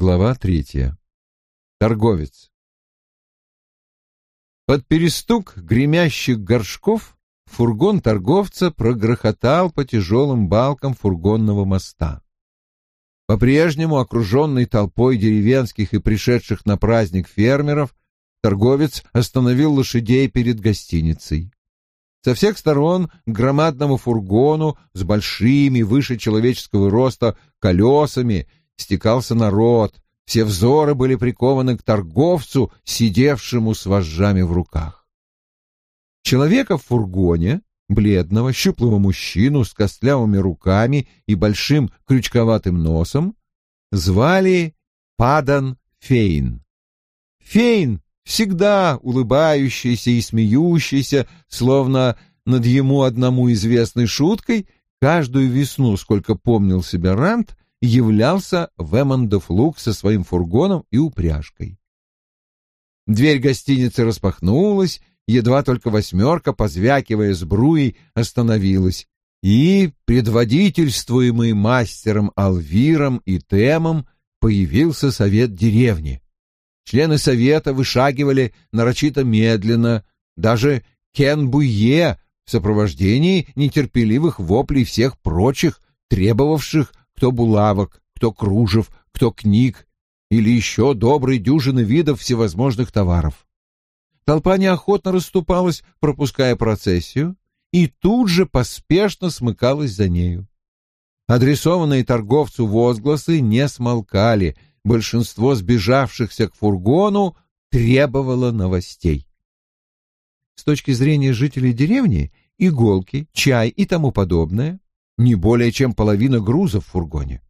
Глава третья. Торговец. Под перестук гремящих горшков фургон торговца прогрохотал по тяжелым балкам фургонного моста. По-прежнему окруженный толпой деревенских и пришедших на праздник фермеров, торговец остановил лошадей перед гостиницей. Со всех сторон к громадному фургону с большими, выше человеческого роста, колесами стекался народ, все взоры были прикованы к торговцу, сидевшему с вожжами в руках. Человека в фургоне, бледного, щуплого мужчину с костлявыми руками и большим крючковатым носом, звали Падан Фейн. Фейн всегда улыбающийся и смеющийся, словно над ему одному известной шуткой, каждую весну, сколько помнил себя Рант, являлся в Эммондов луг со своим фургоном и упряжкой. Дверь гостиницы распахнулась, едва только восьмерка, позвякивая сбруей, остановилась, и, предводительствуемый мастером Алвиром и Темом, появился совет деревни. Члены совета вышагивали нарочито медленно, даже Кен Буе в сопровождении нетерпеливых воплей всех прочих, требовавших кто булавок, кто кружев, кто книг или еще доброй дюжины видов всевозможных товаров. Толпа неохотно расступалась, пропуская процессию, и тут же поспешно смыкалась за нею. Адресованные торговцу возгласы не смолкали — большинство сбежавшихся к фургону требовало новостей. С точки зрения жителей деревни, иголки, чай и тому подобное не более чем половина груза в фургоне.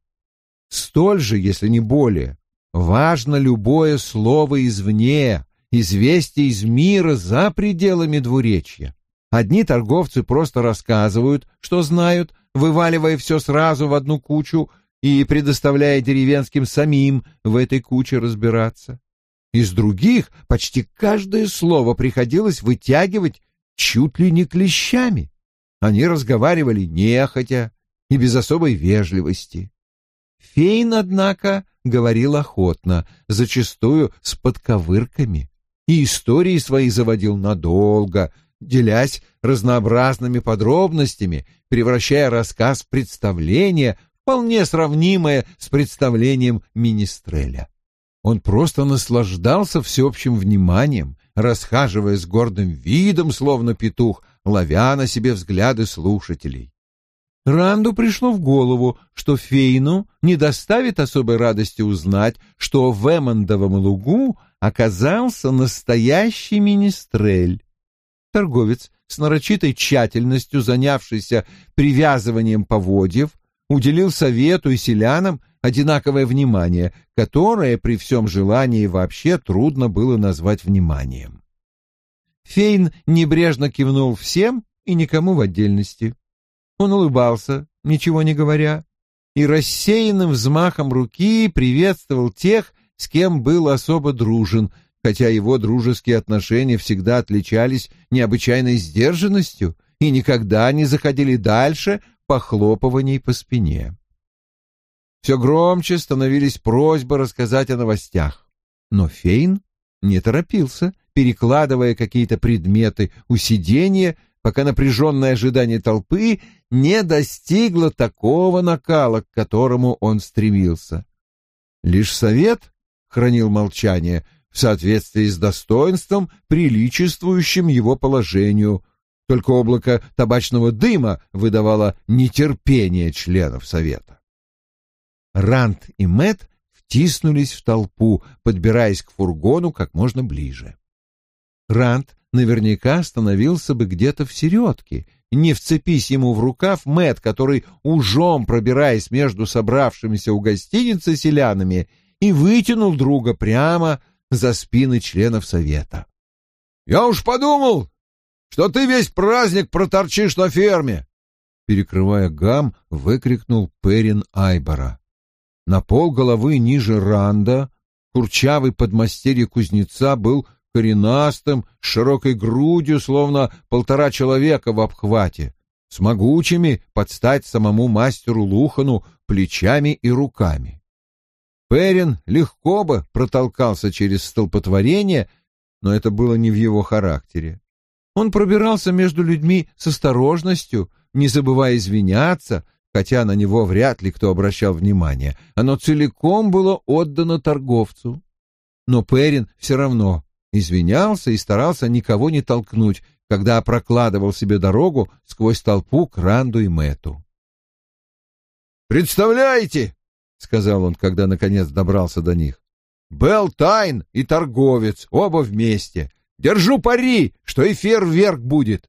Столь же, если не более, важно любое слово извне, известие из мира за пределами двуречья. Одни торговцы просто рассказывают, что знают, вываливая все сразу в одну кучу, и предоставляя деревенским самим в этой куче разбираться. Из других почти каждое слово приходилось вытягивать чуть ли не клещами. Они разговаривали нехотя и без особой вежливости. Фейн, однако, говорил охотно, зачастую с подковырками, и истории свои заводил надолго, делясь разнообразными подробностями, превращая рассказ в представление, вполне сравнимое с представлением Министреля. Он просто наслаждался всеобщим вниманием, расхаживая с гордым видом, словно петух, ловя на себе взгляды слушателей. Ранду пришло в голову, что Фейну не доставит особой радости узнать, что в Эммондовом лугу оказался настоящий министрель. Торговец, с нарочитой тщательностью занявшийся привязыванием поводьев, уделил совету и селянам одинаковое внимание, которое при всем желании вообще трудно было назвать вниманием. Фейн небрежно кивнул всем и никому в отдельности. Он улыбался, ничего не говоря, и рассеянным взмахом руки приветствовал тех, с кем был особо дружен, хотя его дружеские отношения всегда отличались необычайной сдержанностью и никогда не заходили дальше похлопываний по спине. Все громче становились просьбы рассказать о новостях, но Фейн не торопился, перекладывая какие-то предметы у сиденья, пока напряженное ожидание толпы не достигло такого накала, к которому он стремился. Лишь совет хранил молчание в соответствии с достоинством, приличествующим его положению, только облако табачного дыма выдавало нетерпение членов совета. Рант и Мэт втиснулись в толпу, подбираясь к фургону как можно ближе. Рант наверняка остановился бы где-то в середке, не вцепись ему в рукав Мэт, который, ужом пробираясь между собравшимися у гостиницы селянами, и вытянул друга прямо за спины членов совета. «Я уж подумал, что ты весь праздник проторчишь на ферме!» Перекрывая гам, выкрикнул Перин Айбора. На пол головы ниже Ранда курчавый подмастерье кузнеца был коренастым, с широкой грудью, словно полтора человека в обхвате, с могучими, под стать самому мастеру Лухану, плечами и руками. Перин легко бы протолкался через столпотворение, но это было не в его характере. Он пробирался между людьми с осторожностью, не забывая извиняться, хотя на него вряд ли кто обращал внимание. Оно целиком было отдано торговцу. Но Перин все равно извинялся и старался никого не толкнуть, когда прокладывал себе дорогу сквозь толпу к Ранду и Мэту. «Представляете!» — сказал он, когда наконец добрался до них. «Белл Тайн и торговец, оба вместе. Держу пари, что и фейерверк будет».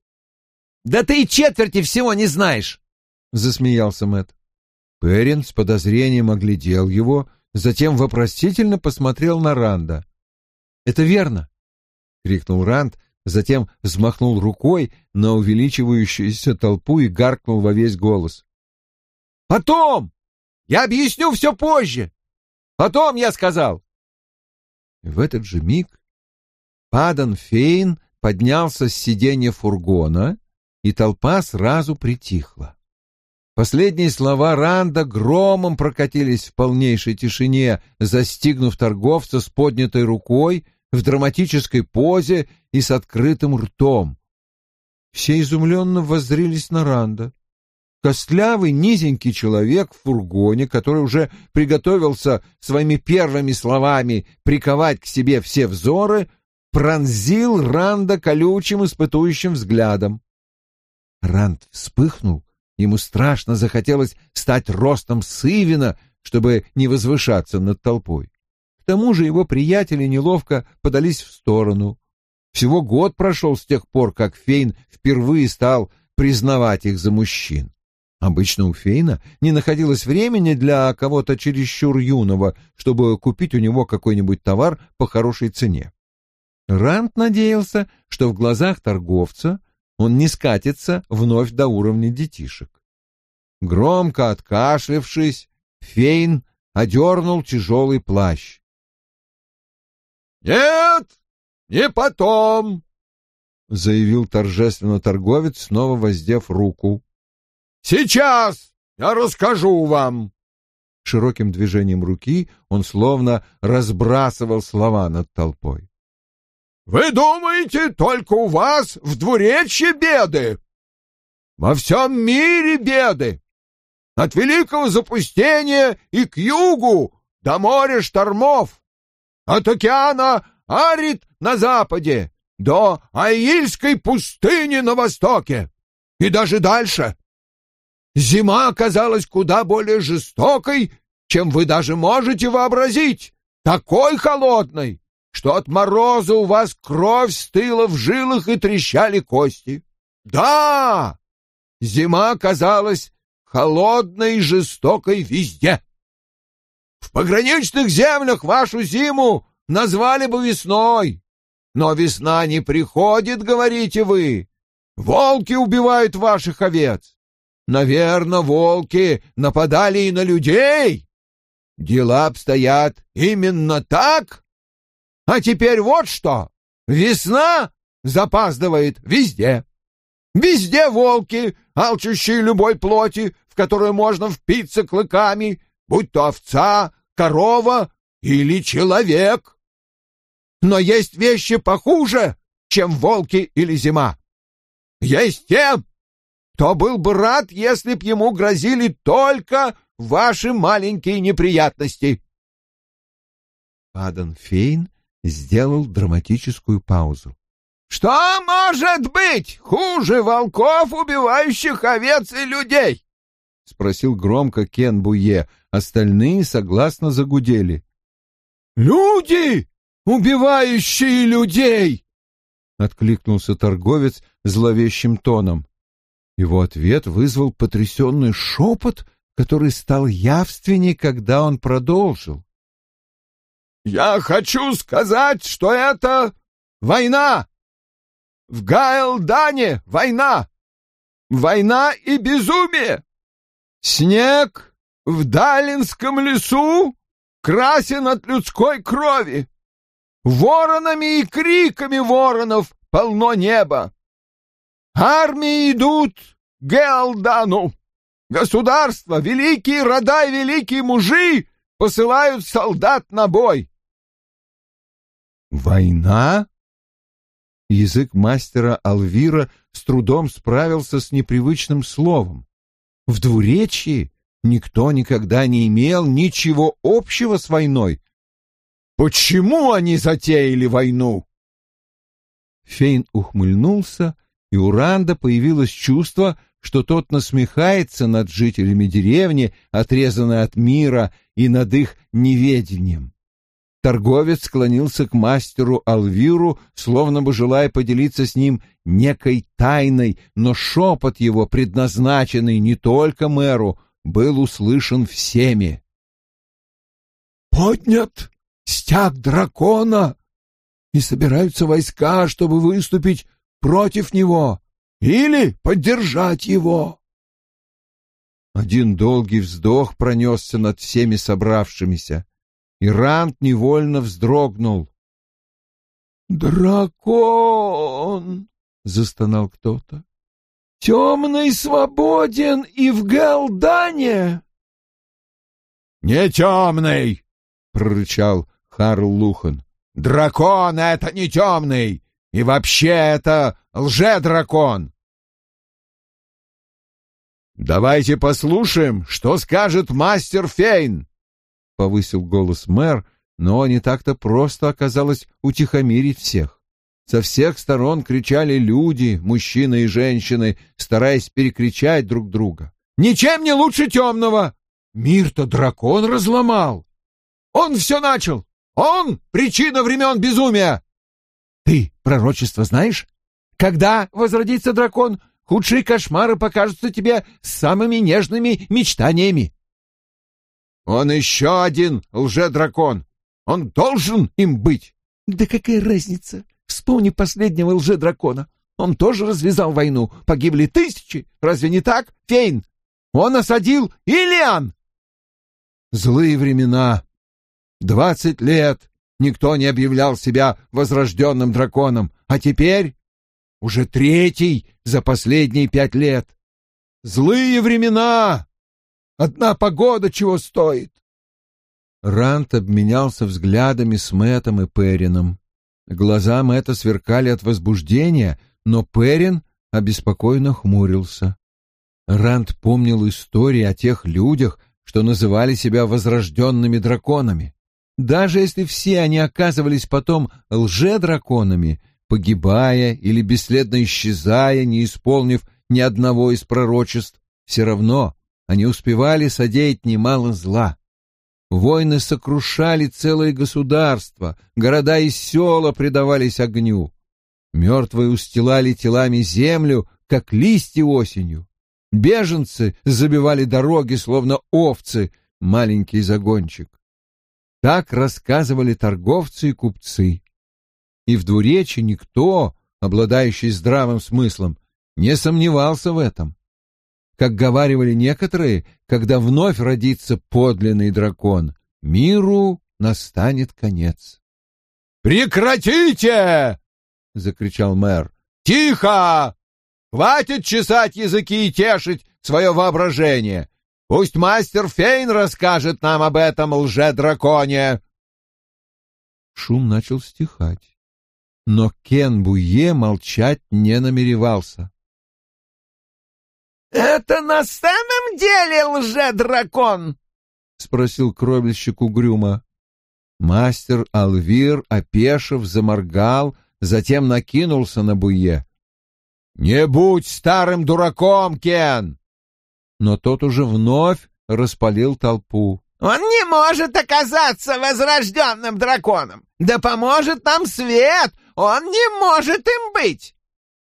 «Да ты и четверти всего не знаешь!» — засмеялся Мэт. Перин с подозрением оглядел его, затем вопросительно посмотрел на Ранда. «Это верно!» — крикнул Ранд, затем взмахнул рукой на увеличивающуюся толпу и гаркнул во весь голос. «Потом! Я объясню все позже! Потом, я сказал!» В этот же миг Падан Фейн поднялся с сиденья фургона, и толпа сразу притихла. Последние слова Ранда громом прокатились в полнейшей тишине, застигнув торговца с поднятой рукой в драматической позе и с открытым ртом. Все изумленно воззрились на Ранда. Костлявый, низенький человек в фургоне, который уже приготовился своими первыми словами приковать к себе все взоры, пронзил Ранда колючим испытующим взглядом. Ранд вспыхнул, ему страшно захотелось стать ростом Сывина, чтобы не возвышаться над толпой. К тому же его приятели неловко подались в сторону. Всего год прошел с тех пор, как Фейн впервые стал признавать их за мужчин. Обычно у Фейна не находилось времени для кого-то чересчур юного, чтобы купить у него какой-нибудь товар по хорошей цене. Рант надеялся, что в глазах торговца он не скатится вновь до уровня детишек. Громко откашлявшись, Фейн одернул тяжелый плащ. «Нет, не потом!» — заявил торжественно торговец, снова воздев руку. «Сейчас я расскажу вам!» Широким движением руки он словно разбрасывал слова над толпой. «Вы думаете, только у вас в двуречье беды? Во всем мире беды! От великого запустения и к югу до моря штормов! От океана Арит на западе до Аильской пустыни на востоке и даже дальше. Зима оказалась куда более жестокой, чем вы даже можете вообразить, такой холодной, что от мороза у вас кровь стыла в жилах и трещали кости. Да, зима оказалась холодной и жестокой везде. В пограничных землях вашу зиму назвали бы весной. Но весна не приходит, говорите вы. Волки убивают ваших овец. Наверное, волки нападали и на людей. Дела обстоят именно так. А теперь вот что. Весна запаздывает везде. Везде волки, алчущие любой плоти, в которую можно впиться клыками, будь то овца, корова или человек. Но есть вещи похуже, чем волки или зима. Есть те, кто был бы рад, если б ему грозили только ваши маленькие неприятности. Адан Фейн сделал драматическую паузу. «Что может быть хуже волков, убивающих овец и людей?» — спросил громко Кен Буе, Остальные согласно загудели. «Люди, убивающие людей!» — откликнулся торговец зловещим тоном. Его ответ вызвал потрясенный шепот, который стал явственней, когда он продолжил. «Я хочу сказать, что это война! В Гайлдане война! Война и безумие! Снег в Далинском лесу красен от людской крови. Воронами и криками воронов полно небо. Армии идут к Геалдану. Государства, великие рода и великие мужи посылают солдат на бой. Война? Язык мастера Алвира с трудом справился с непривычным словом. В двуречии никто никогда не имел ничего общего с войной. Почему они затеяли войну? Фейн ухмыльнулся, и у Ранда появилось чувство, что тот насмехается над жителями деревни, отрезанной от мира, и над их неведением. Торговец склонился к мастеру Алвиру, словно бы желая поделиться с ним некой тайной, но шепот его, предназначенный не только мэру, был услышан всеми. «Поднят стяг дракона, и собираются войска, чтобы выступить против него или поддержать его». Один долгий вздох пронесся над всеми собравшимися и Рант невольно вздрогнул. «Дракон!» — застонал кто-то. «Темный свободен и в Галдане!» «Не темный!» — прорычал Харл Лухан. «Дракон — это не темный! И вообще это лже-дракон!» «Давайте послушаем, что скажет мастер Фейн!» Повысил голос мэр, но не так-то просто оказалось утихомирить всех. Со всех сторон кричали люди, мужчины и женщины, стараясь перекричать друг друга. «Ничем не лучше темного! Мир-то дракон разломал! Он все начал! Он — причина времен безумия!» «Ты пророчество знаешь? Когда возродится дракон, худшие кошмары покажутся тебе самыми нежными мечтаниями. Он еще один лже-дракон. Он должен им быть. Да какая разница? Вспомни последнего лже-дракона. Он тоже развязал войну. Погибли тысячи. Разве не так, Фейн? Он осадил Илиан. Злые времена. Двадцать лет никто не объявлял себя возрожденным драконом. А теперь уже третий за последние пять лет. Злые времена! Одна погода чего стоит. Рант обменялся взглядами с Мэтом и Перином. Глаза Мэта сверкали от возбуждения, но Перин обеспокоенно хмурился. Рант помнил истории о тех людях, что называли себя возрожденными драконами. Даже если все они оказывались потом лже-драконами, погибая или бесследно исчезая, не исполнив ни одного из пророчеств, все равно они успевали содеять немало зла. Войны сокрушали целые государства, города и села предавались огню. Мертвые устилали телами землю, как листья осенью. Беженцы забивали дороги, словно овцы, маленький загончик. Так рассказывали торговцы и купцы. И в двуречи никто, обладающий здравым смыслом, не сомневался в этом. Как говаривали некоторые, когда вновь родится подлинный дракон, миру настанет конец. «Прекратите!» — закричал мэр. «Тихо! Хватит чесать языки и тешить свое воображение. Пусть мастер Фейн расскажет нам об этом лже-драконе!» Шум начал стихать. Но Кен Буе молчать не намеревался. «Это на самом деле лже-дракон?» — спросил кровельщик угрюмо. Мастер Алвир, опешив, заморгал, затем накинулся на Буе. «Не будь старым дураком, Кен!» Но тот уже вновь распалил толпу. «Он не может оказаться возрожденным драконом! Да поможет нам свет! Он не может им быть!»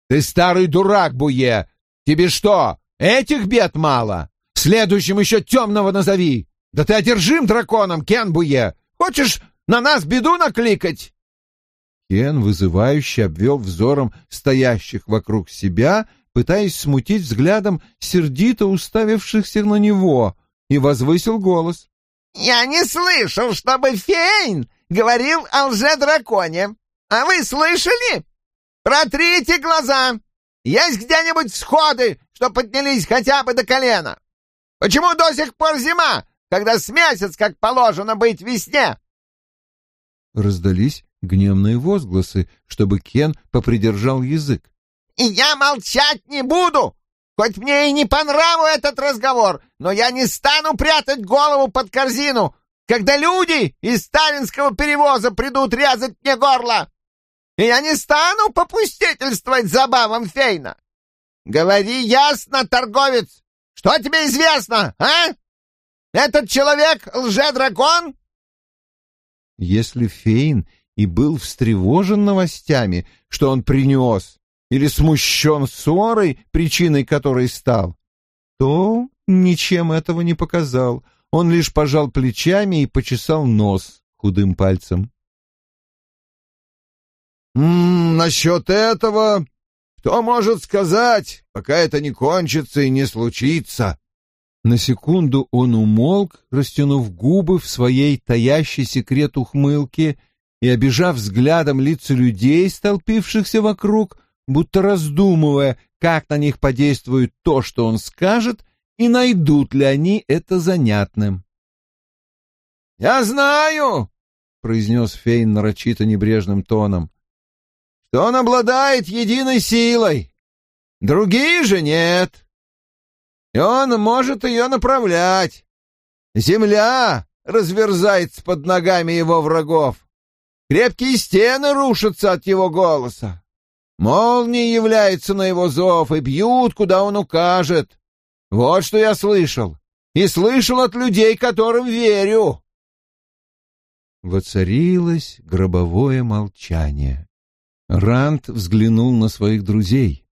«Ты старый дурак, Буе! Тебе что, Этих бед мало. Следующим еще темного назови. Да ты одержим драконом, Кенбуе. Хочешь на нас беду накликать?» Кен вызывающе обвел взором стоящих вокруг себя, пытаясь смутить взглядом сердито уставившихся на него, и возвысил голос. «Я не слышал, чтобы Фейн говорил о лже-драконе. А вы слышали? Протрите глаза! Есть где-нибудь всходы, что поднялись хотя бы до колена? Почему до сих пор зима? когда с месяц, как положено быть весне!» Раздались гневные возгласы, чтобы Кен попридержал язык. «И я молчать не буду! Хоть мне и не по нраву этот разговор, но я не стану прятать голову под корзину, когда люди из сталинского перевоза придут резать мне горло! И я не стану попустительствовать забавам Фейна! Говори ясно, торговец! Что тебе известно, а? Этот человек лже-дракон?» Если Фейн и был встревожен новостями, что он принес, или смущен ссорой, причиной которой стал, то ничем этого не показал. Он лишь пожал плечами и почесал нос худым пальцем. «М -м, «Насчет этого кто может сказать, пока это не кончится и не случится?» На секунду он умолк, растянув губы в своей таящей секрет ухмылке и, обижав взглядом лица людей, столпившихся вокруг, будто раздумывая, как на них подействует то, что он скажет, и найдут ли они это занятным. «Я знаю», — произнес Фейн нарочито небрежным тоном, — «что он обладает единой силой. Другие же нет. И он может ее направлять. Земля разверзается под ногами его врагов. Крепкие стены рушатся от его голоса. Молнии являются на его зов и бьют, куда он укажет. Вот что я слышал. И слышал от людей, которым верю. Воцарилось гробовое молчание. Ранд взглянул на своих друзей.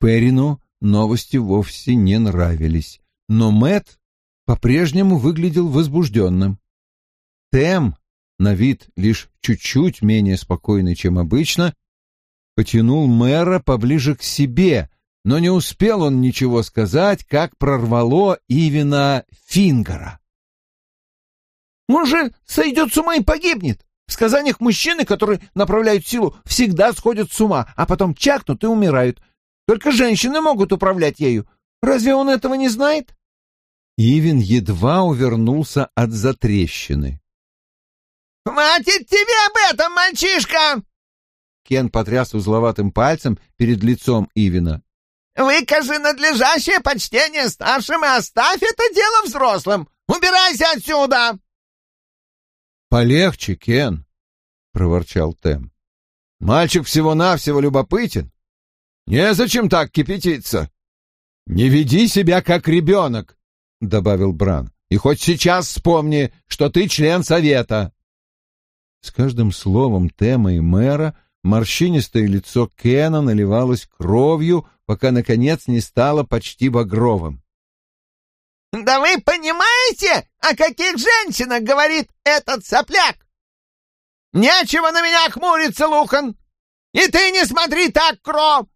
Перину новости вовсе не нравились, но Мэт по-прежнему выглядел возбужденным. Тем, на вид лишь чуть-чуть менее спокойный, чем обычно, потянул мэра поближе к себе, но не успел он ничего сказать, как прорвало Ивина Фингера. «Он же сойдет с ума и погибнет! В сказаниях мужчины, которые направляют силу, всегда сходят с ума, а потом чакнут и умирают. Только женщины могут управлять ею. Разве он этого не знает?» Ивин едва увернулся от затрещины. «Хватит тебе об этом, мальчишка!» Кен потряс узловатым пальцем перед лицом Ивина. «Выкажи надлежащее почтение старшим и оставь это дело взрослым! Убирайся отсюда!» «Полегче, Кен!» — проворчал Тем. «Мальчик всего-навсего любопытен. Незачем так кипятиться!» «Не веди себя как ребенок!» — добавил Бран. «И хоть сейчас вспомни, что ты член совета!» С каждым словом Тема и мэра морщинистое лицо Кена наливалось кровью, пока, наконец, не стало почти багровым. «Да вы понимаете, о каких женщинах говорит этот сопляк? Нечего на меня хмуриться, Лухан! И ты не смотри так, Кро!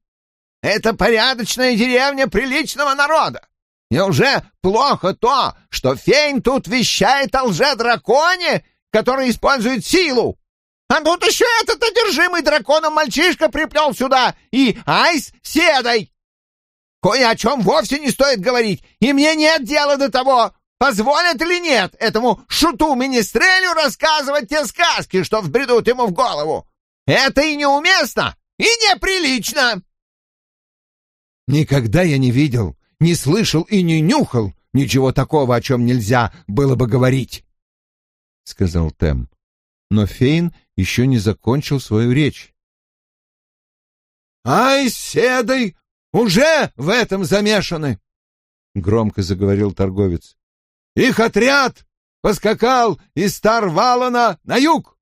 Это порядочная деревня приличного народа. И уже плохо то, что Фейн тут вещает о лже-драконе, который использует силу. А тут еще этот одержимый драконом мальчишка приплел сюда, и Айс седой. Кое о чем вовсе не стоит говорить, и мне нет дела до того, позволят или нет этому шуту-министрелю рассказывать те сказки, что вбредут ему в голову. Это и неуместно, и неприлично. Никогда я не видел, не слышал и не нюхал ничего такого, о чем нельзя было бы говорить, — сказал Тем. Но Фейн еще не закончил свою речь. «Ай, седой, уже в этом замешаны!» — громко заговорил торговец. «Их отряд поскакал из Старвалана на юг.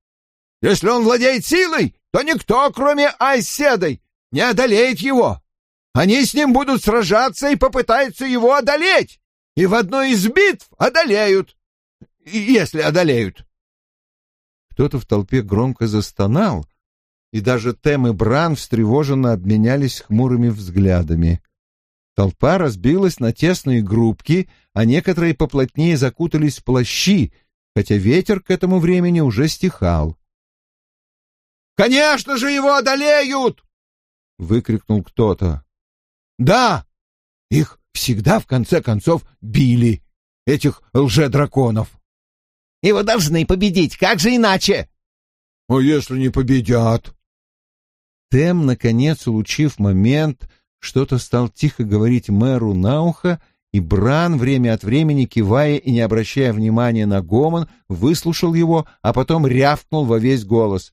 Если он владеет силой, то никто, кроме Айседой, не одолеет его. Они с ним будут сражаться и попытаются его одолеть, и в одной из битв одолеют, если одолеют. Кто-то в толпе громко застонал, и даже Тем и Бран встревоженно обменялись хмурыми взглядами. Толпа разбилась на тесные группки, а некоторые поплотнее закутались в плащи, хотя ветер к этому времени уже стихал. «Конечно же его одолеют!» — выкрикнул кто-то. «Да, их всегда в конце концов били. этих лже-драконов. Его должны победить, как же иначе? А если не победят? Тем, наконец, улучив момент, что-то стал тихо говорить мэру на ухо, и Бран, время от времени кивая и не обращая внимания на гомон, выслушал его, а потом рявкнул во весь голос.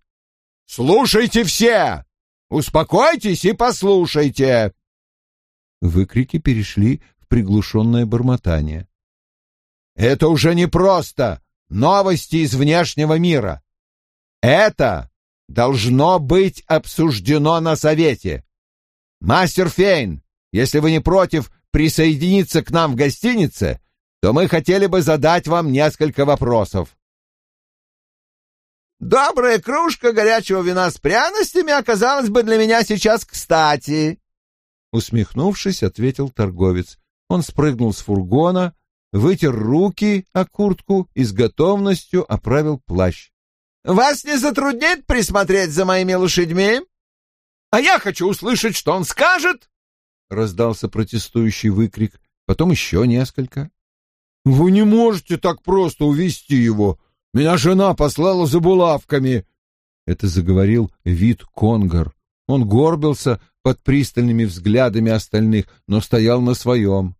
«Слушайте все! Успокойтесь и послушайте!» Выкрики перешли в приглушенное бормотание. «Это уже не просто новости из внешнего мира. Это должно быть обсуждено на совете. Мастер Фейн, если вы не против присоединиться к нам в гостинице, то мы хотели бы задать вам несколько вопросов. Добрая кружка горячего вина с пряностями оказалась бы для меня сейчас кстати. Усмехнувшись, ответил торговец. Он спрыгнул с фургона, вытер руки о куртку и с готовностью оправил плащ. «Вас не затруднит присмотреть за моими лошадьми?» «А я хочу услышать, что он скажет!» — раздался протестующий выкрик, потом еще несколько. «Вы не можете так просто увести его! Меня жена послала за булавками!» Это заговорил вид Конгар. Он горбился под пристальными взглядами остальных, но стоял на своем.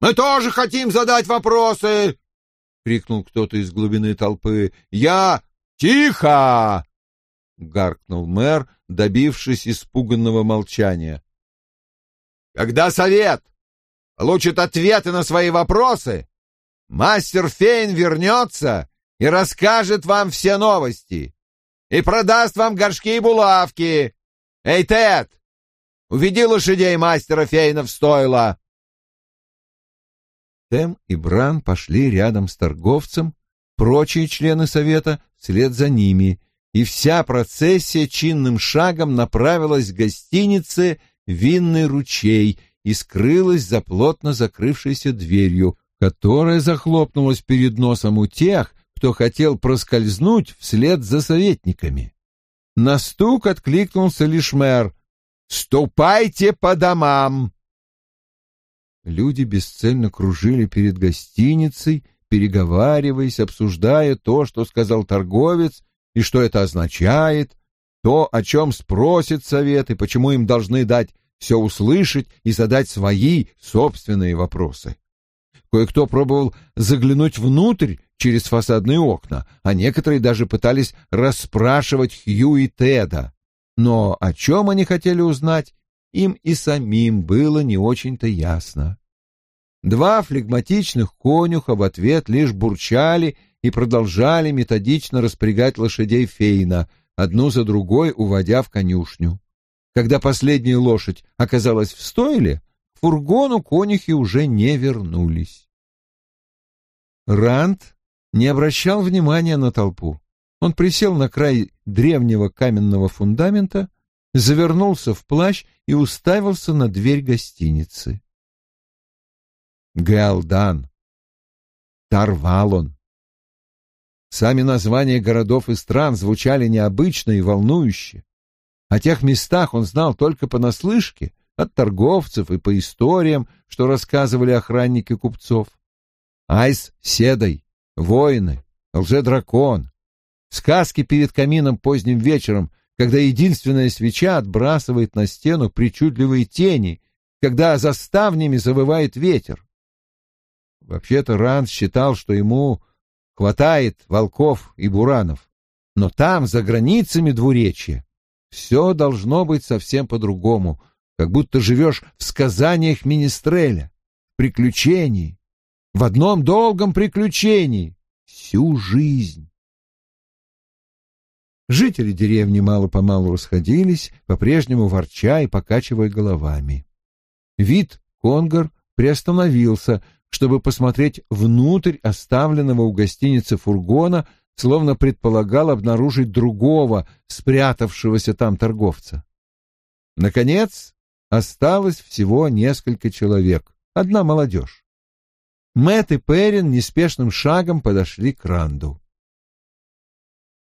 «Мы тоже хотим задать вопросы!» — крикнул кто-то из глубины толпы. «Я... Тихо!» — гаркнул мэр, добившись испуганного молчания. «Когда совет получит ответы на свои вопросы, мастер Фейн вернется и расскажет вам все новости, и продаст вам горшки и булавки. Эй, Тед, уведи лошадей мастера Фейна в стойло!» Тем и Бран пошли рядом с торговцем, прочие члены совета вслед за ними, и вся процессия чинным шагом направилась к гостинице «Винный ручей» и скрылась за плотно закрывшейся дверью, которая захлопнулась перед носом у тех, кто хотел проскользнуть вслед за советниками. На стук откликнулся лишь мэр. «Ступайте по домам!» Люди бесцельно кружили перед гостиницей, переговариваясь, обсуждая то, что сказал торговец, и что это означает, то, о чем спросит совет, и почему им должны дать все услышать и задать свои собственные вопросы. Кое-кто пробовал заглянуть внутрь через фасадные окна, а некоторые даже пытались расспрашивать Хью и Теда. Но о чем они хотели узнать, им и самим было не очень-то ясно. Два флегматичных конюха в ответ лишь бурчали и продолжали методично распрягать лошадей Фейна, одну за другой уводя в конюшню. Когда последняя лошадь оказалась в стойле, к фургону конюхи уже не вернулись. Ранд не обращал внимания на толпу. Он присел на край древнего каменного фундамента, завернулся в плащ и уставился на дверь гостиницы. Галдан, Тарвалон. Сами названия городов и стран звучали необычно и волнующе. О тех местах он знал только понаслышке, от торговцев и по историям, что рассказывали охранники купцов. Айс Седой, воины, лже-дракон, сказки перед камином поздним вечером — когда единственная свеча отбрасывает на стену причудливые тени, когда за ставнями завывает ветер. Вообще-то Ранд считал, что ему хватает волков и буранов, но там, за границами двуречья, все должно быть совсем по-другому, как будто живешь в сказаниях Министреля, в приключении, в одном долгом приключении, всю жизнь. Жители деревни мало-помалу расходились, по-прежнему ворча и покачивая головами. Вид Конгар приостановился, чтобы посмотреть внутрь оставленного у гостиницы фургона, словно предполагал обнаружить другого, спрятавшегося там торговца. Наконец, осталось всего несколько человек, одна молодежь. Мэтт и Перрин неспешным шагом подошли к Ранду.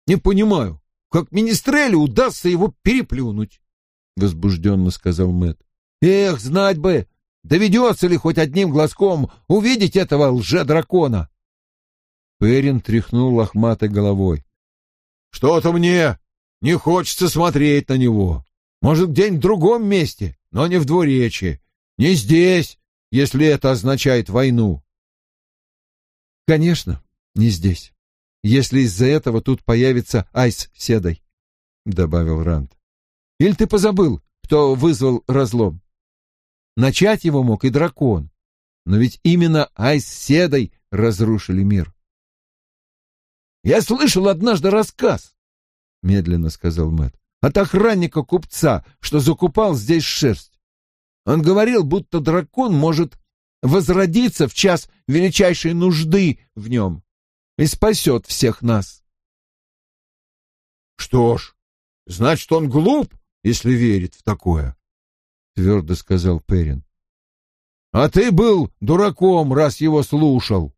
«Не понимаю, как Министрелю удастся его переплюнуть, — возбужденно сказал Мэт. Эх, знать бы, доведется ли хоть одним глазком увидеть этого лже-дракона. Перин тряхнул лохматой головой. «Что-то мне не хочется смотреть на него. Может, где-нибудь в другом месте, но не в двуречье. Не здесь, если это означает войну». «Конечно, не здесь. Если из-за этого тут появится Айс Седой», — добавил Ранд. «Или ты позабыл, кто вызвал разлом? Начать его мог и дракон, но ведь именно Айс Седой разрушили мир. Я слышал однажды рассказ, медленно сказал Мэт, от охранника купца, что закупал здесь шерсть. Он говорил, будто дракон может возродиться в час величайшей нужды в нем и спасет всех нас. Что ж, значит, он глуп, если верит в такое, твердо сказал Перин. А ты был дураком, раз его слушал.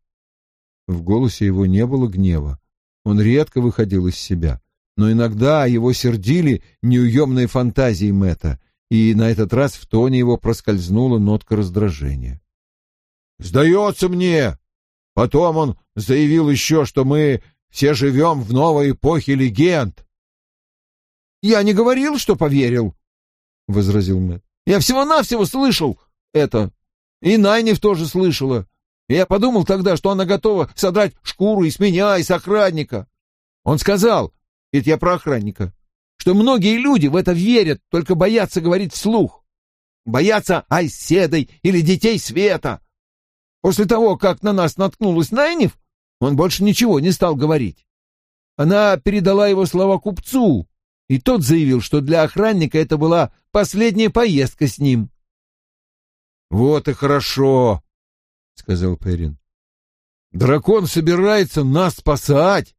В голосе его не было гнева. Он редко выходил из себя, но иногда его сердили неуемные фантазии Мэтта, и на этот раз в тоне его проскользнула нотка раздражения. «Сдается мне!» Потом он заявил еще, что мы все живем в новой эпохе легенд. «Я не говорил, что поверил», — возразил Мэтт. «Я всего-навсего слышал это. И Найнев тоже слышала. Я подумал тогда, что она готова содрать шкуру и с меня, и с охранника. Он сказал, ведь я про охранника, что многие люди в это верят, только боятся говорить вслух. Боятся Айседой или детей света. После того, как на нас наткнулась Найнев, он больше ничего не стал говорить. Она передала его слова купцу, и тот заявил, что для охранника это была последняя поездка с ним. «Вот и хорошо», сказал Перин. Дракон собирается нас спасать.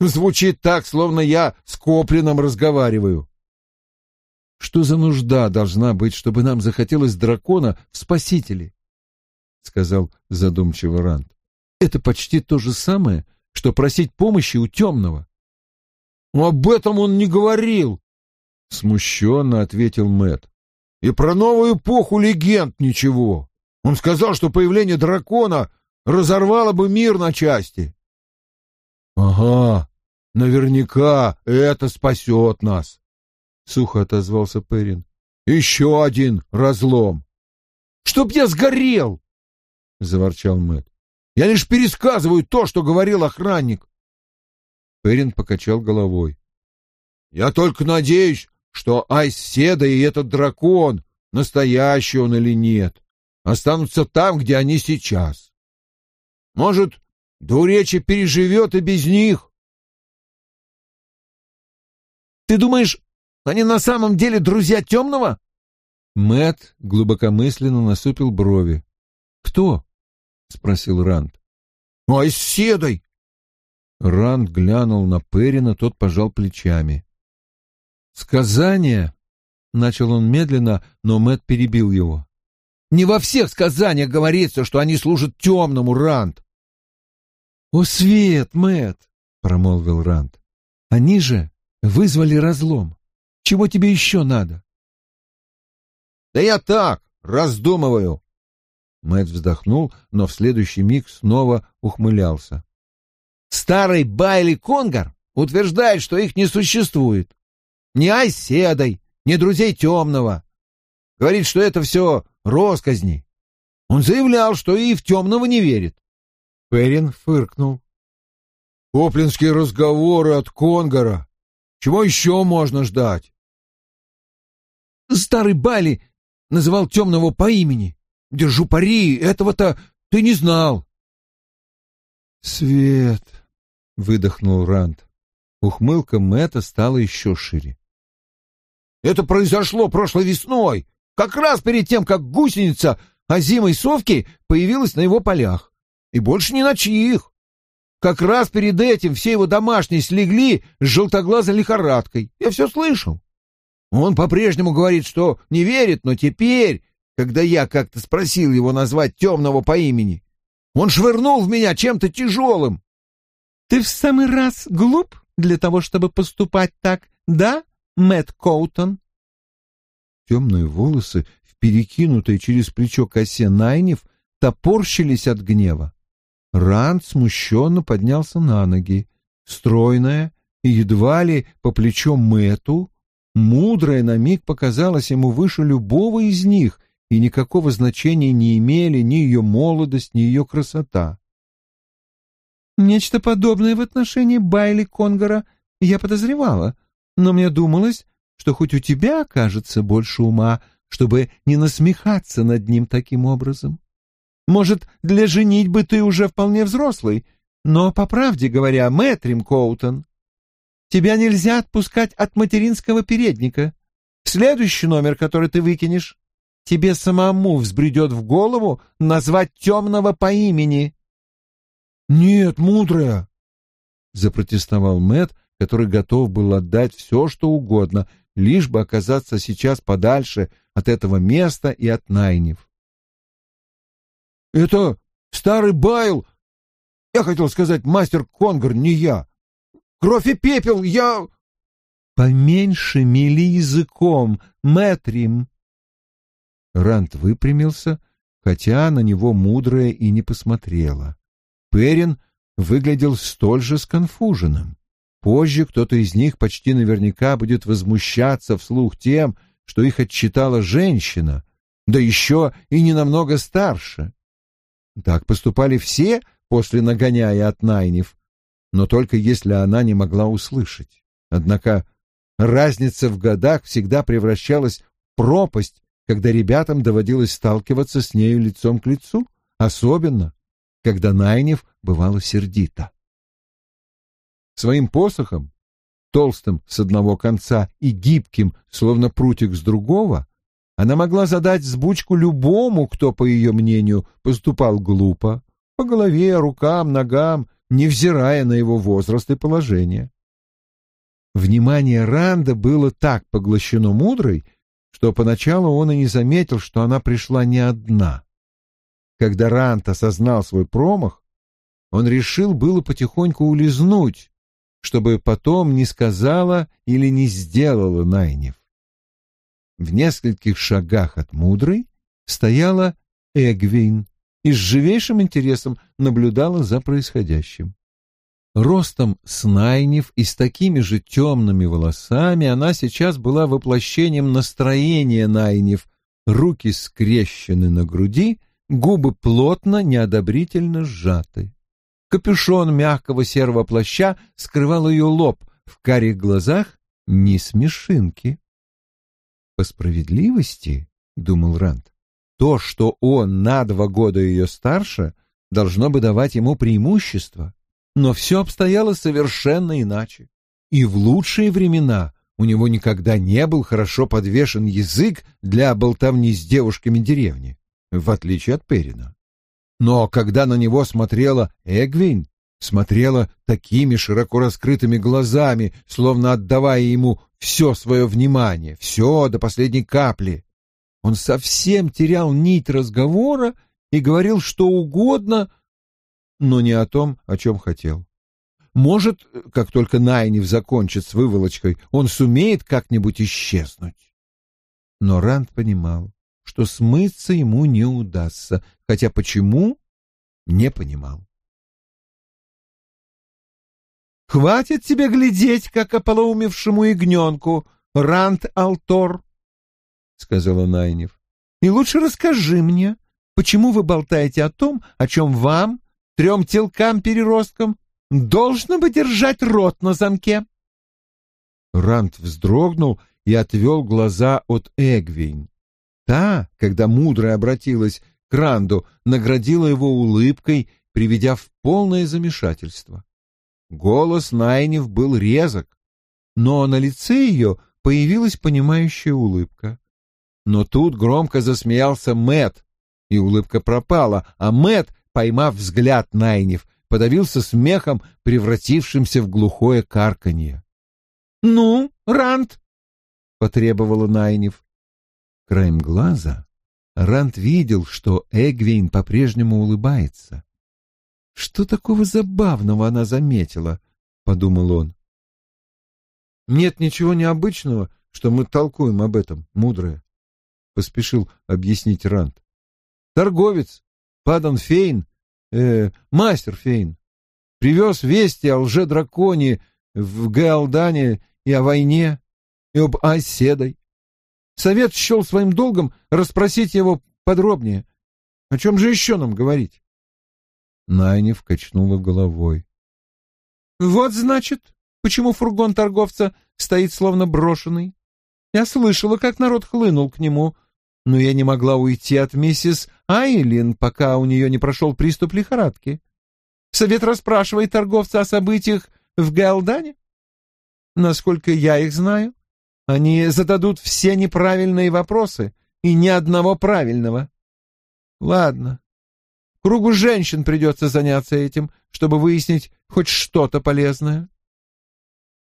Звучит так, словно я с Коплином разговариваю. Что за нужда должна быть, чтобы нам захотелось дракона в спасителе? сказал задумчиво Ранд. Это почти то же самое, что просить помощи у темного. Об этом он не говорил, смущенно ответил Мэт. И про новую эпоху легенд ничего. Он сказал, что появление дракона разорвало бы мир на части. — Ага, наверняка это спасет нас, — сухо отозвался Перин. — Еще один разлом. — Чтоб я сгорел! — заворчал Мэтт. — Я лишь пересказываю то, что говорил охранник. Перин покачал головой. — Я только надеюсь, что Айс Седа и этот дракон, настоящий он или нет, останутся там, где они сейчас. Может, Двуречи переживет и без них. Ты думаешь, они на самом деле друзья темного? Мэт глубокомысленно насупил брови. Кто? спросил Ранд. Ой, с седой. Ранд глянул на Перина, тот пожал плечами. Сказание, начал он медленно, но Мэт перебил его. Не во всех сказаниях говорится, что они служат темному, Ранд. — О, свет, Мэт, промолвил Ранд. — Они же вызвали разлом. Чего тебе еще надо? — Да я так, раздумываю. Мэт вздохнул, но в следующий миг снова ухмылялся. Старый Байли Конгар утверждает, что их не существует. Ни Айседой, ни друзей темного. Говорит, что это все росказни. Он заявлял, что и в темного не верит. Перин фыркнул. Коплинские разговоры от Конгора. Чего еще можно ждать? Старый Бали называл темного по имени. Держу пари, этого-то ты не знал. Свет, выдохнул Ранд. Ухмылка Мэтта стала еще шире. Это произошло прошлой весной, как раз перед тем, как гусеница озимой совки появилась на его полях. И больше ни на чьих. Как раз перед этим все его домашние слегли с желтоглазой лихорадкой. Я все слышал. Он по-прежнему говорит, что не верит, но теперь, когда я как-то спросил его назвать темного по имени, он швырнул в меня чем-то тяжелым. — Ты в самый раз глуп для того, чтобы поступать так, да, Мэтт Коутон? Темные волосы в перекинутой через плечо косе Найнев топорщились от гнева. Ранд смущенно поднялся на ноги. Стройная и едва ли по плечо Мэту, мудрая на миг показалась ему выше любого из них, и никакого значения не имели ни ее молодость, ни ее красота. Нечто подобное в отношении Байли Конгора я подозревала, но мне думалось, что хоть у тебя окажется больше ума, чтобы не насмехаться над ним таким образом. Может, для женитьбы ты уже вполне взрослый, но, по правде говоря, Мэтрим Коутон, тебя нельзя отпускать от материнского передника. Следующий номер, который ты выкинешь, тебе самому взбредет в голову назвать темного по имени. — Нет, мудрая, — запротестовал Мэт, который готов был отдать все, что угодно, лишь бы оказаться сейчас подальше от этого места и от Найнев. Это старый Байл. Я хотел сказать, мастер Конгр, не я. Кровь и пепел, я... Поменьше мели языком, Мэтрим. Рант выпрямился, хотя на него мудрая и не посмотрела. Перин выглядел столь же сконфуженным. Позже кто-то из них почти наверняка будет возмущаться вслух тем, что их отчитала женщина, да еще и не намного старше. Так поступали все после нагоняя от Найнев, но только если она не могла услышать. Однако разница в годах всегда превращалась в пропасть, когда ребятам доводилось сталкиваться с нею лицом к лицу, особенно, когда Найнев бывало сердито. Своим посохом, толстым с одного конца и гибким, словно прутик с другого, она могла задать сбучку любому, кто, по ее мнению, поступал глупо, по голове, рукам, ногам, невзирая на его возраст и положение. Внимание Ранда было так поглощено мудрой, что поначалу он и не заметил, что она пришла не одна. Когда Рант осознал свой промах, он решил было потихоньку улизнуть, чтобы потом не сказала или не сделала Найнев. В нескольких шагах от мудрой стояла Эгвин и с живейшим интересом наблюдала за происходящим. Ростом с Найнев и с такими же темными волосами она сейчас была воплощением настроения Найнев, руки скрещены на груди, губы плотно, неодобрительно сжаты. Капюшон мягкого серого плаща скрывал ее лоб, в карих глазах ни смешинки. По справедливости, — думал Ранд, — то, что он на два года ее старше, должно бы давать ему преимущество. Но все обстояло совершенно иначе. И в лучшие времена у него никогда не был хорошо подвешен язык для болтовни с девушками деревни, в отличие от Перина. Но когда на него смотрела Эгвин, смотрела такими широко раскрытыми глазами, словно отдавая ему все свое внимание, все до последней капли. Он совсем терял нить разговора и говорил что угодно, но не о том, о чем хотел. Может, как только Найнев закончит с выволочкой, он сумеет как-нибудь исчезнуть. Но Ранд понимал, что смыться ему не удастся, хотя почему — не понимал. Хватит тебе глядеть, как ополоумевшему ягненку, Рант Алтор, — сказала Найнев. — И лучше расскажи мне, почему вы болтаете о том, о чем вам, трем телкам-переросткам, должно бы держать рот на замке? Рант вздрогнул и отвел глаза от Эгвин. Та, когда мудрая обратилась к Ранду, наградила его улыбкой, приведя в полное замешательство. Голос Найнев был резок, но на лице ее появилась понимающая улыбка. Но тут громко засмеялся Мэт, и улыбка пропала, а Мэт, поймав взгляд Найнев, подавился смехом, превратившимся в глухое карканье. «Ну, Рант!» — потребовала Найнев. Краем глаза Рант видел, что Эгвейн по-прежнему улыбается. Что такого забавного она заметила? — подумал он. Нет ничего необычного, что мы толкуем об этом, мудрая. поспешил объяснить Ранд. Торговец, Падан Фейн, э, мастер Фейн, привез вести о лже-драконе в Галдане и о войне, и об оседой. Совет счел своим долгом расспросить его подробнее. О чем же еще нам говорить? Найнев качнула головой. Вот, значит, почему фургон торговца стоит словно брошенный. Я слышала, как народ хлынул к нему, но я не могла уйти от миссис Айлин, пока у нее не прошел приступ лихорадки. Совет расспрашивает торговца о событиях в Галдане. Насколько я их знаю, они зададут все неправильные вопросы и ни одного правильного. Ладно, кругу женщин придется заняться этим, чтобы выяснить хоть что-то полезное.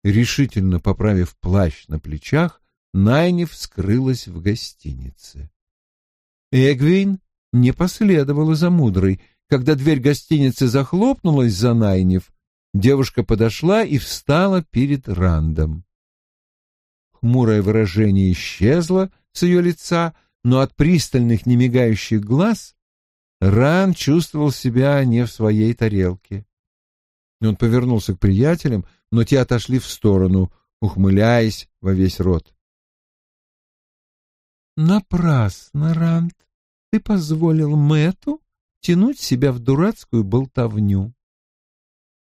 Решительно поправив плащ на плечах, Найниф скрылась в гостинице. Эгвин не последовала за мудрой. Когда дверь гостиницы захлопнулась за Найниф, девушка подошла и встала перед Рандом. Хмурое выражение исчезло с ее лица, но от пристальных немигающих глаз Ран чувствовал себя не в своей тарелке. Он повернулся к приятелям, но те отошли в сторону, ухмыляясь во весь рот. Напрасно, Рант, ты позволил Мэту тянуть себя в дурацкую болтовню.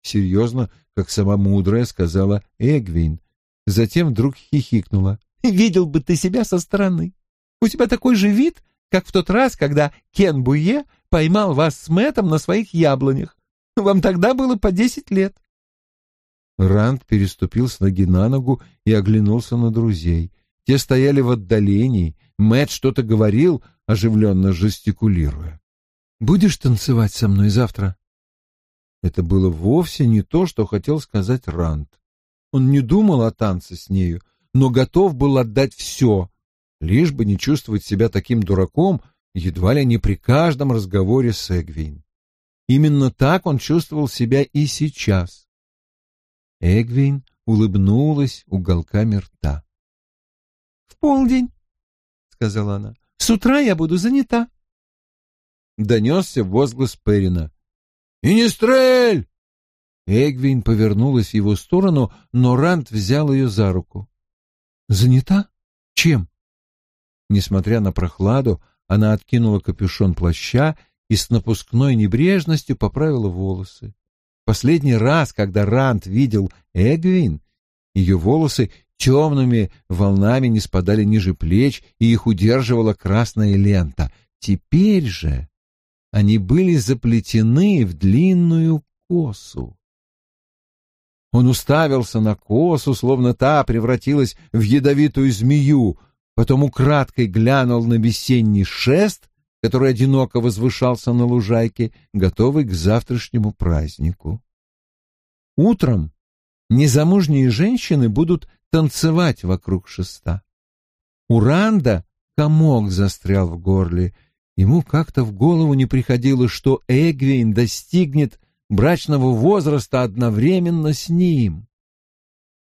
Серьезно, как сама мудрая, сказала Эгвин. Затем вдруг хихикнула. Видел бы ты себя со стороны. У тебя такой же вид, как в тот раз, когда Кен Буе поймал вас с Мэтом на своих яблонях. Вам тогда было по десять лет. Ранд переступил с ноги на ногу и оглянулся на друзей. Те стояли в отдалении. Мэт что-то говорил, оживленно жестикулируя. «Будешь танцевать со мной завтра?» Это было вовсе не то, что хотел сказать Ранд. Он не думал о танце с нею, но готов был отдать все, лишь бы не чувствовать себя таким дураком, едва ли не при каждом разговоре с Эгвин. Именно так он чувствовал себя и сейчас. Эгвин улыбнулась уголками рта полдень, — сказала она. — С утра я буду занята. Донесся возглас Перина. — И не стрель! Эгвин повернулась в его сторону, но Рант взял ее за руку. — Занята? Чем? Несмотря на прохладу, она откинула капюшон плаща и с напускной небрежностью поправила волосы. Последний раз, когда Рант видел Эгвин, ее волосы темными волнами не спадали ниже плеч, и их удерживала красная лента. Теперь же они были заплетены в длинную косу. Он уставился на косу, словно та превратилась в ядовитую змею, потом украдкой глянул на весенний шест, который одиноко возвышался на лужайке, готовый к завтрашнему празднику. Утром незамужние женщины будут танцевать вокруг шеста. У Ранда комок застрял в горле. Ему как-то в голову не приходило, что Эгвейн достигнет брачного возраста одновременно с ним.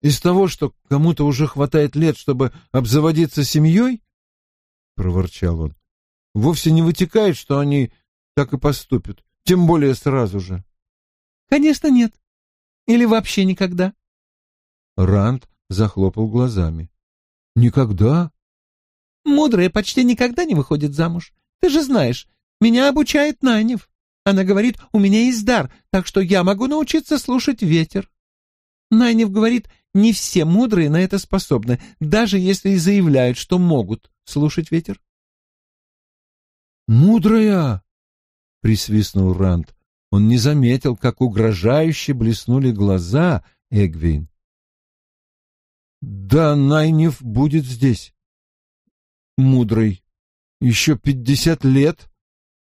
Из того, что кому-то уже хватает лет, чтобы обзаводиться семьей, — проворчал он, — вовсе не вытекает, что они так и поступят, тем более сразу же. — Конечно, нет. Или вообще никогда. Ранд захлопал глазами. «Никогда?» «Мудрая почти никогда не выходит замуж. Ты же знаешь, меня обучает Нанев. Она говорит, у меня есть дар, так что я могу научиться слушать ветер. Найнев говорит, не все мудрые на это способны, даже если и заявляют, что могут слушать ветер. «Мудрая!» — присвистнул Ранд. Он не заметил, как угрожающе блеснули глаза Эгвин. Да, Найнев будет здесь. Мудрый. Еще пятьдесят лет,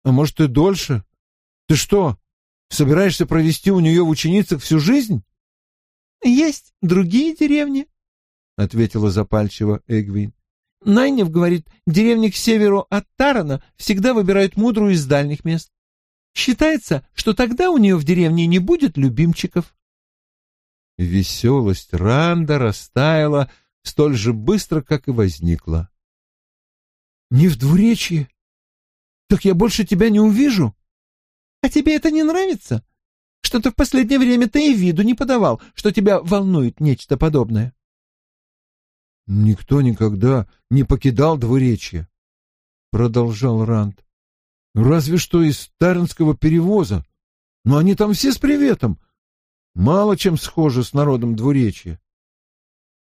а может и дольше. Ты что, собираешься провести у нее в ученицах всю жизнь? Есть другие деревни, — ответила запальчиво Эгвин. Найнев говорит, деревни к северу от Тарана всегда выбирают мудрую из дальних мест. Считается, что тогда у нее в деревне не будет любимчиков. Веселость Ранда растаяла столь же быстро, как и возникла. Не в двуречье? Так я больше тебя не увижу? А тебе это не нравится? Что-то в последнее время ты и виду не подавал, что тебя волнует нечто подобное. Никто никогда не покидал двуречье, продолжал Ранд. Разве что из Тарнского перевоза. Но они там все с приветом. Мало чем схожи с народом двуречья.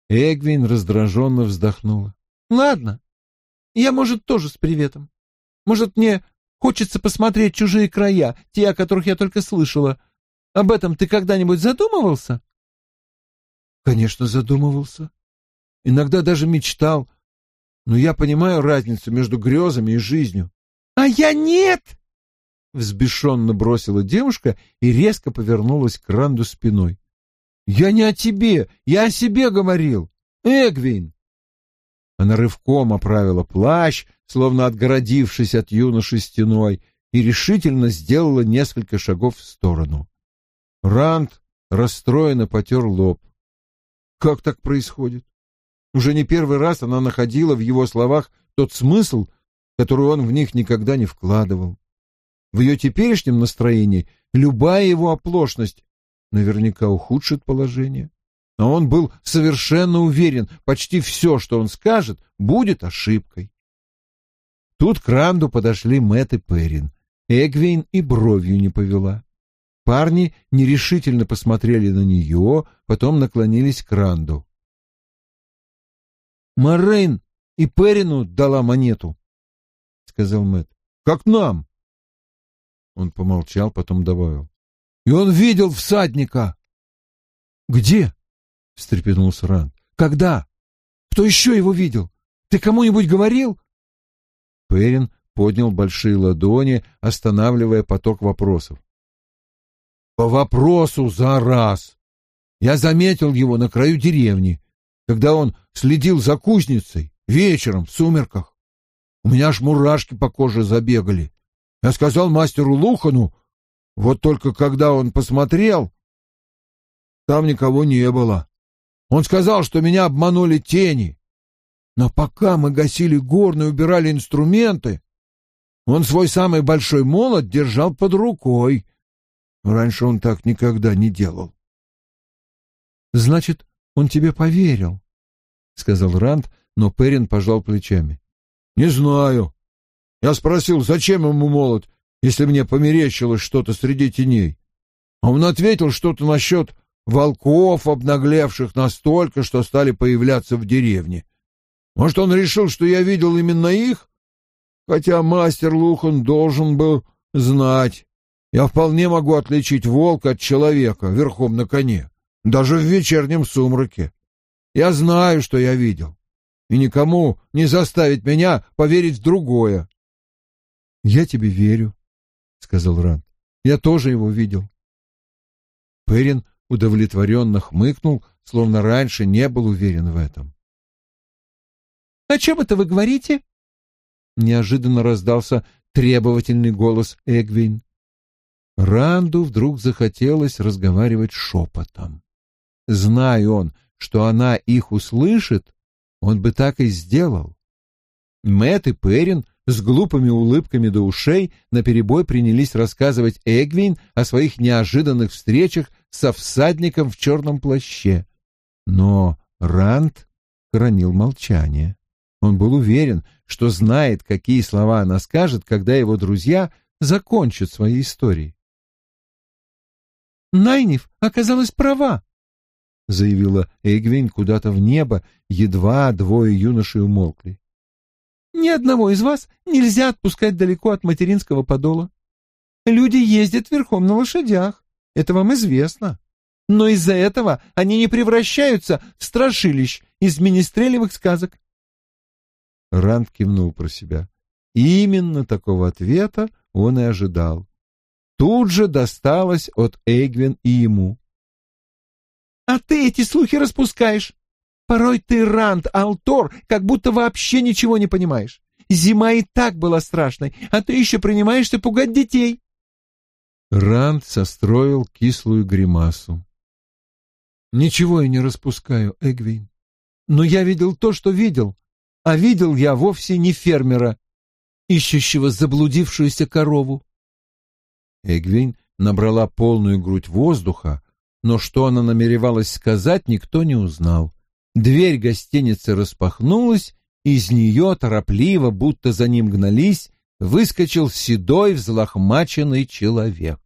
Эгвин раздраженно вздохнула. Ладно, я, может, тоже с приветом. Может, мне хочется посмотреть чужие края, те, о которых я только слышала. Об этом ты когда-нибудь задумывался? Конечно, задумывался. Иногда даже мечтал. Но я понимаю разницу между грезами и жизнью. А я нет! Взбешенно бросила девушка и резко повернулась к Ранду спиной. Я не о тебе, я о себе говорил. Эгвин, она рывком оправила плащ, словно отгородившись от юноши стеной, и решительно сделала несколько шагов в сторону. Ранд расстроенно потер лоб. Как так происходит? Уже не первый раз она находила в его словах тот смысл, который он в них никогда не вкладывал. В ее теперешнем настроении любая его оплошность наверняка ухудшит положение но он был совершенно уверен, почти все, что он скажет, будет ошибкой. Тут к Ранду подошли Мэтт и Перрин. Эгвейн и бровью не повела. Парни нерешительно посмотрели на нее, потом наклонились к Ранду. «Морейн и Перрину дала монету», — сказал Мэтт. «Как нам?» Он помолчал, потом добавил. «И он видел всадника». «Где?» — встрепенулся Ран. «Когда? Кто еще его видел? Ты кому-нибудь говорил?» Перин поднял большие ладони, останавливая поток вопросов. «По вопросу за раз. Я заметил его на краю деревни, когда он следил за кузницей вечером в сумерках. У меня аж мурашки по коже забегали. Я сказал мастеру Лухану, вот только когда он посмотрел, там никого не было. Он сказал, что меня обманули тени. Но пока мы гасили горны и убирали инструменты, он свой самый большой молот держал под рукой. Раньше он так никогда не делал. Значит, он тебе поверил, сказал Ранд, но Перин пожал плечами. Не знаю. Я спросил, зачем ему молот, если мне померещилось что-то среди теней. А он ответил что-то насчет волков, обнаглевших настолько, что стали появляться в деревне. Может, он решил, что я видел именно их? Хотя мастер Лухан должен был знать. Я вполне могу отличить волка от человека верхом на коне, даже в вечернем сумраке. Я знаю, что я видел, и никому не заставить меня поверить в другое. — Я тебе верю, — сказал Ран. — Я тоже его видел. Перин удовлетворенно хмыкнул, словно раньше не был уверен в этом. — О чем это вы говорите? — неожиданно раздался требовательный голос Эгвин. Ранду вдруг захотелось разговаривать шепотом. Зная он, что она их услышит, он бы так и сделал. Мэт и Перин с глупыми улыбками до ушей наперебой принялись рассказывать Эгвин о своих неожиданных встречах со всадником в черном плаще. Но Ранд хранил молчание. Он был уверен, что знает, какие слова она скажет, когда его друзья закончат свои истории. «Найниф оказалась права», — заявила Эгвин куда-то в небо, едва двое юношей умолкли. «Ни одного из вас нельзя отпускать далеко от материнского подола. Люди ездят верхом на лошадях, это вам известно. Но из-за этого они не превращаются в страшилищ из министрелевых сказок. Ранд кивнул про себя. Именно такого ответа он и ожидал. Тут же досталось от Эйгвин и ему. «А ты эти слухи распускаешь. Порой ты, Ранд, Алтор, как будто вообще ничего не понимаешь. Зима и так была страшной, а ты еще принимаешься пугать детей». Ранд состроил кислую гримасу. «Ничего я не распускаю, Эгвин. Но я видел то, что видел. а видел я вовсе не фермера, ищущего заблудившуюся корову. Эгвин набрала полную грудь воздуха, но что она намеревалась сказать, никто не узнал. Дверь гостиницы распахнулась, из нее торопливо, будто за ним гнались, выскочил седой взлохмаченный человек.